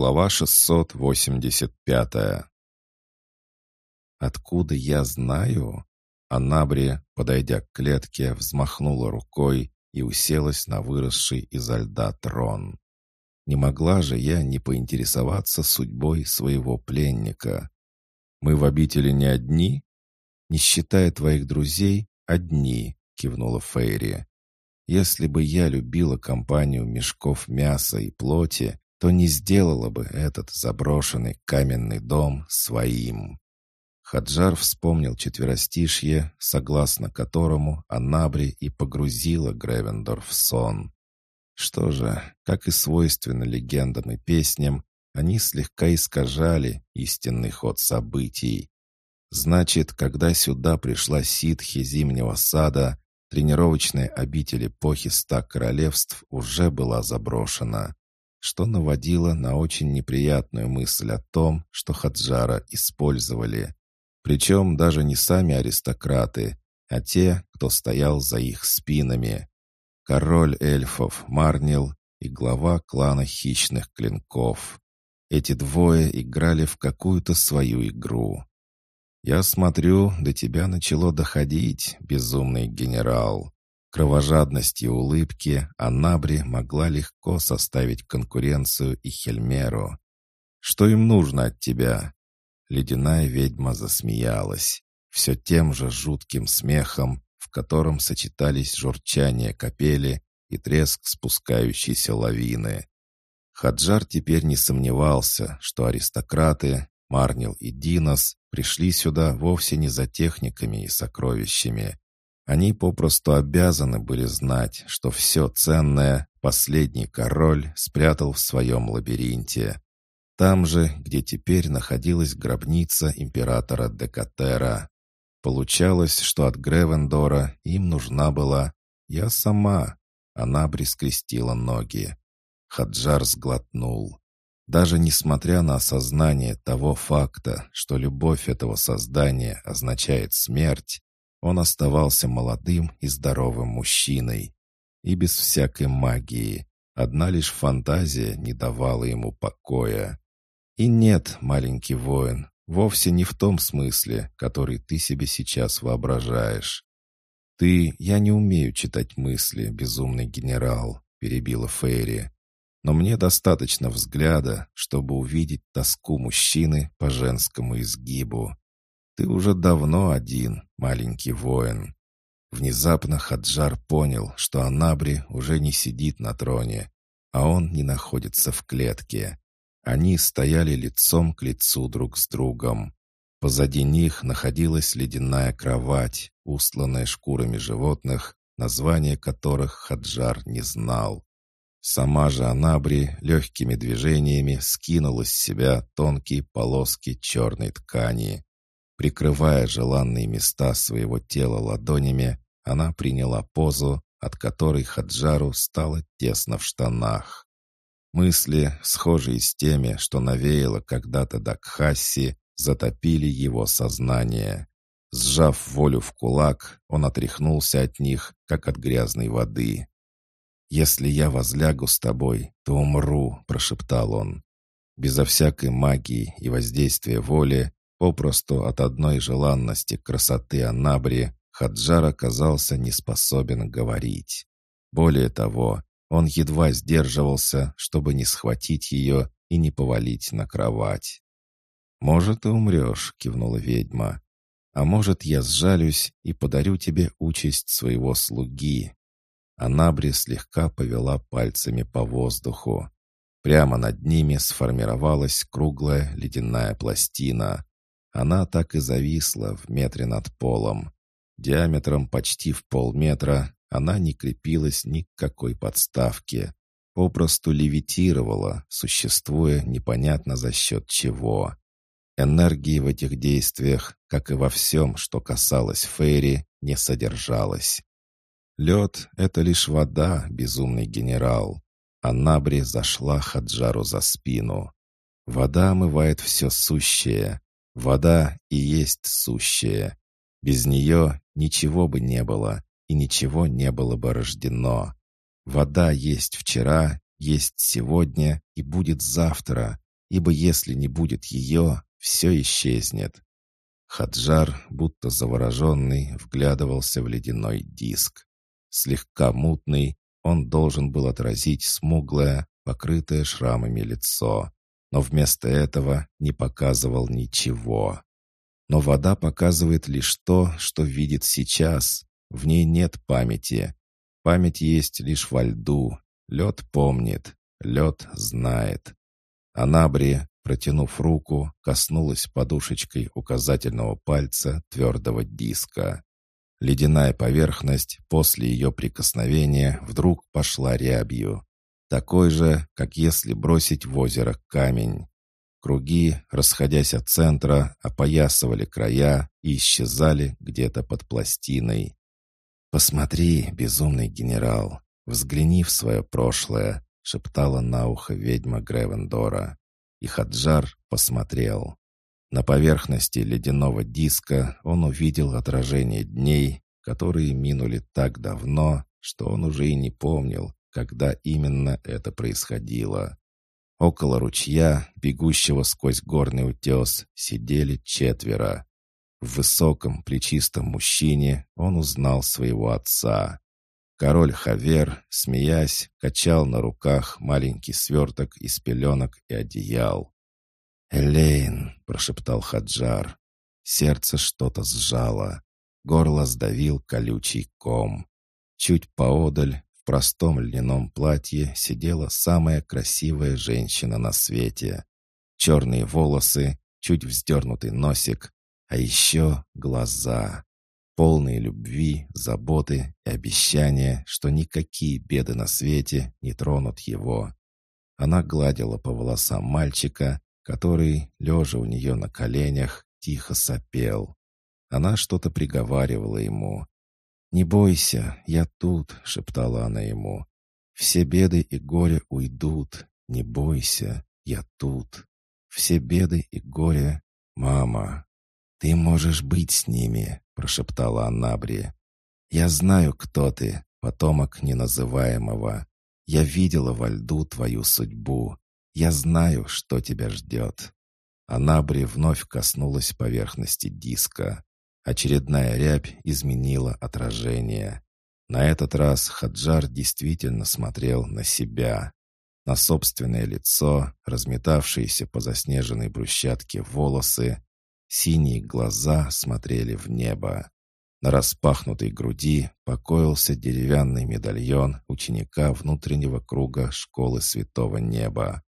Глава 685 «Откуда я знаю?» Анабри, подойдя к клетке, взмахнула рукой и уселась на выросший изо льда трон. Не могла же я не поинтересоваться судьбой своего пленника. «Мы в обители не одни?» «Не считая твоих друзей, одни», — кивнула Фейри. «Если бы я любила компанию мешков мяса и плоти, то не сделала бы этот заброшенный каменный дом своим». Хаджар вспомнил четверостишье, согласно которому Анабри и погрузила Гревендор в сон. Что же, как и свойственно легендам и песням, они слегка искажали истинный ход событий. Значит, когда сюда пришла ситхи Зимнего Сада, тренировочная обитель эпохи ста королевств уже была заброшена, что наводило на очень неприятную мысль о том, что Хаджара использовали. Причем даже не сами аристократы, а те, кто стоял за их спинами. Король эльфов Марнил и глава клана хищных клинков. Эти двое играли в какую-то свою игру. «Я смотрю, до тебя начало доходить, безумный генерал». Кровожадность и улыбки Анабри могла легко составить конкуренцию и Хельмеру. «Что им нужно от тебя?» Ледяная ведьма засмеялась, все тем же жутким смехом, в котором сочетались журчание капели и треск спускающейся лавины. Хаджар теперь не сомневался, что аристократы, Марнил и Динос, пришли сюда вовсе не за техниками и сокровищами. Они попросту обязаны были знать, что все ценное последний король спрятал в своем лабиринте. Там же, где теперь находилась гробница императора Декатера. Получалось, что от Гревендора им нужна была «я сама». Она брескрестила ноги. Хаджар сглотнул. Даже несмотря на осознание того факта, что любовь этого создания означает смерть, он оставался молодым и здоровым мужчиной. И без всякой магии. Одна лишь фантазия не давала ему покоя. И нет, маленький воин, вовсе не в том смысле, который ты себе сейчас воображаешь. Ты, я не умею читать мысли, безумный генерал, перебила Фейри. Но мне достаточно взгляда, чтобы увидеть тоску мужчины по женскому изгибу. Ты уже давно один, маленький воин. Внезапно Хаджар понял, что Анабри уже не сидит на троне, а он не находится в клетке. Они стояли лицом к лицу друг с другом. Позади них находилась ледяная кровать, устланная шкурами животных, название которых Хаджар не знал. Сама же Анабри легкими движениями скинула с себя тонкие полоски черной ткани. Прикрывая желанные места своего тела ладонями, она приняла позу, от которой Хаджару стало тесно в штанах. Мысли, схожие с теми, что навеяло когда-то Дакхасси, затопили его сознание. Сжав волю в кулак, он отряхнулся от них, как от грязной воды. «Если я возлягу с тобой, то умру», — прошептал он. Безо всякой магии и воздействия воли, попросту от одной желанности красоты Анабри, Хаджар оказался не способен говорить. Более того, он едва сдерживался, чтобы не схватить ее и не повалить на кровать. «Может, и умрешь», — кивнула ведьма. «А может, я сжалюсь и подарю тебе участь своего слуги». Анабри слегка повела пальцами по воздуху. Прямо над ними сформировалась круглая ледяная пластина. Она так и зависла в метре над полом. Диаметром почти в полметра она не крепилась ни к какой подставке, попросту левитировала, существуя непонятно за счет чего. Энергии в этих действиях, как и во всем, что касалось Фейри, не содержалось. Лед — это лишь вода, безумный генерал. А Набри зашла Хаджару за спину. Вода омывает все сущее. Вода и есть сущее. Без нее ничего бы не было, и ничего не было бы рождено. Вода есть вчера, есть сегодня и будет завтра, ибо если не будет ее, все исчезнет. Хаджар, будто завороженный, вглядывался в ледяной диск. Слегка мутный, он должен был отразить смуглое, покрытое шрамами лицо, но вместо этого не показывал ничего. Но вода показывает лишь то, что видит сейчас. В ней нет памяти. Память есть лишь во льду. Лед помнит, лед знает. Анабри, протянув руку, коснулась подушечкой указательного пальца твердого диска. Ледяная поверхность после ее прикосновения вдруг пошла рябью. Такой же, как если бросить в озеро камень. Круги, расходясь от центра, опоясывали края и исчезали где-то под пластиной. «Посмотри, безумный генерал, взгляни в свое прошлое», — шептала на ухо ведьма Гревендора. И Хаджар посмотрел. На поверхности ледяного диска он увидел отражение дней, которые минули так давно, что он уже и не помнил, когда именно это происходило. Около ручья, бегущего сквозь горный утес, сидели четверо. В высоком, плечистом мужчине он узнал своего отца. Король Хавер, смеясь, качал на руках маленький сверток из пеленок и одеял. «Элейн!» — прошептал Хаджар. Сердце что-то сжало. Горло сдавил колючий ком. Чуть поодаль, простом льняном платье, сидела самая красивая женщина на свете. Черные волосы, чуть вздернутый носик, а еще глаза. Полные любви, заботы и обещания, что никакие беды на свете не тронут его. Она гладила по волосам мальчика, который, лежа у нее на коленях, тихо сопел. Она что-то приговаривала ему. «Не бойся, я тут», — шептала она ему. «Все беды и горе уйдут. Не бойся, я тут. Все беды и горе, мама. Ты можешь быть с ними», — прошептала Аннабри. «Я знаю, кто ты, потомок неназываемого. Я видела во льду твою судьбу. Я знаю, что тебя ждет». Анабри вновь коснулась поверхности диска. Очередная рябь изменила отражение. На этот раз Хаджар действительно смотрел на себя. На собственное лицо, разметавшиеся по заснеженной брусчатке волосы, синие глаза смотрели в небо. На распахнутой груди покоился деревянный медальон ученика внутреннего круга школы Святого Неба.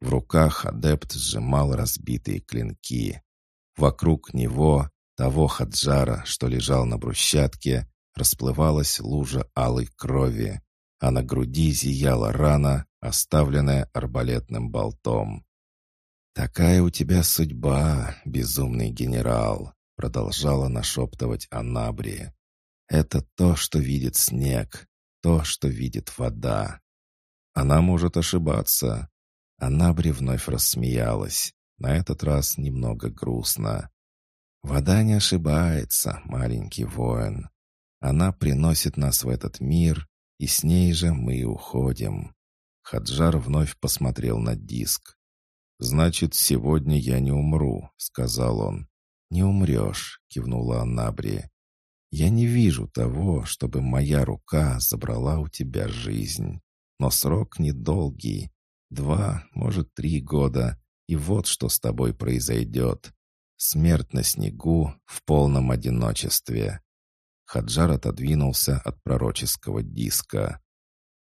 В руках адепт сжимал разбитые клинки. Вокруг него, того хаджара, что лежал на брусчатке, расплывалась лужа алой крови, а на груди зияла рана, оставленная арбалетным болтом. «Такая у тебя судьба, безумный генерал», — продолжала нашептывать Анабри. «Это то, что видит снег, то, что видит вода. Она может ошибаться, Анабри вновь рассмеялась, на этот раз немного грустно. «Вода не ошибается, маленький воин. Она приносит нас в этот мир, и с ней же мы уходим». Хаджар вновь посмотрел на диск. «Значит, сегодня я не умру», — сказал он. «Не умрешь», — кивнула Анабри. «Я не вижу того, чтобы моя рука забрала у тебя жизнь. Но срок недолгий, Два, может, три года, и вот что с тобой произойдет. Смерть на снегу в полном одиночестве. Хаджар отодвинулся от пророческого диска.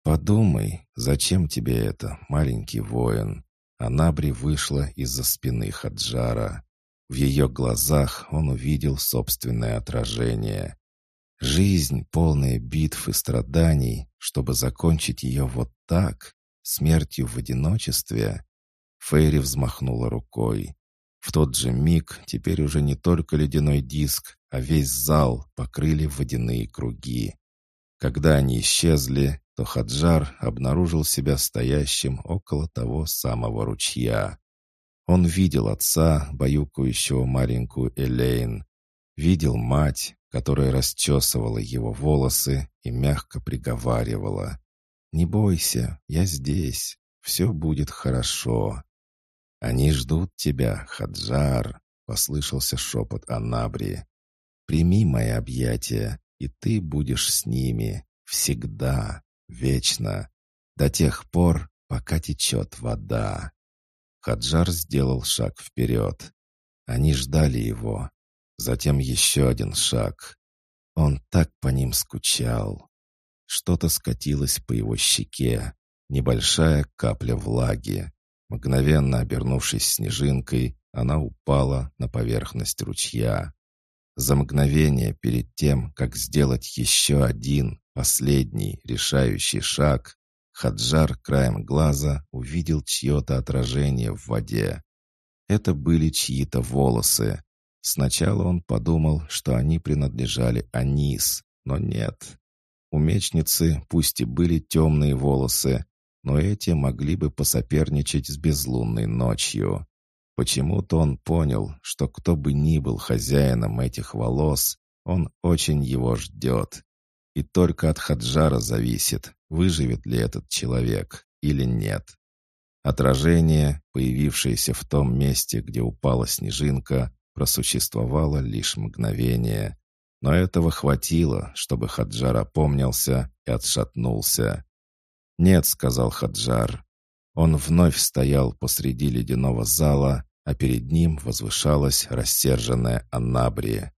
«Подумай, зачем тебе это, маленький воин?» Анабри вышла из-за спины Хаджара. В ее глазах он увидел собственное отражение. Жизнь, полная битв и страданий, чтобы закончить ее вот так, Смертью в одиночестве? Фейри взмахнула рукой. В тот же миг теперь уже не только ледяной диск, а весь зал покрыли водяные круги. Когда они исчезли, то Хаджар обнаружил себя стоящим около того самого ручья. Он видел отца, баюкающего маленькую Элейн, видел мать, которая расчесывала его волосы и мягко приговаривала. «Не бойся, я здесь. Все будет хорошо». «Они ждут тебя, Хаджар», — послышался шепот Анабри. «Прими мои объятия, и ты будешь с ними. Всегда, вечно, до тех пор, пока течет вода». Хаджар сделал шаг вперед. Они ждали его. Затем еще один шаг. Он так по ним скучал. Что-то скатилось по его щеке. Небольшая капля влаги. Мгновенно обернувшись снежинкой, она упала на поверхность ручья. За мгновение перед тем, как сделать еще один, последний, решающий шаг, Хаджар краем глаза увидел чье-то отражение в воде. Это были чьи-то волосы. Сначала он подумал, что они принадлежали Анис, но нет. У мечницы пусть и были темные волосы, но эти могли бы посоперничать с безлунной ночью. Почему-то он понял, что кто бы ни был хозяином этих волос, он очень его ждет. И только от Хаджара зависит, выживет ли этот человек или нет. Отражение, появившееся в том месте, где упала снежинка, просуществовало лишь мгновение. Но этого хватило, чтобы Хаджар опомнился и отшатнулся. «Нет», — сказал Хаджар. Он вновь стоял посреди ледяного зала, а перед ним возвышалась рассерженная Аннабри.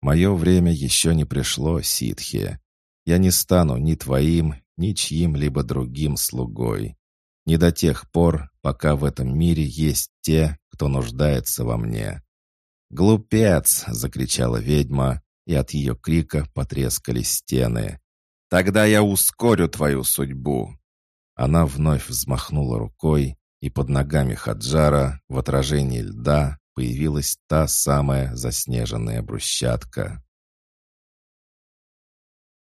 «Мое время еще не пришло, ситхи. Я не стану ни твоим, ни чьим-либо другим слугой. Не до тех пор, пока в этом мире есть те, кто нуждается во мне». «Глупец!» — закричала ведьма, и от ее крика потрескались стены. Тогда я ускорю твою судьбу». Она вновь взмахнула рукой, и под ногами Хаджара в отражении льда появилась та самая заснеженная брусчатка.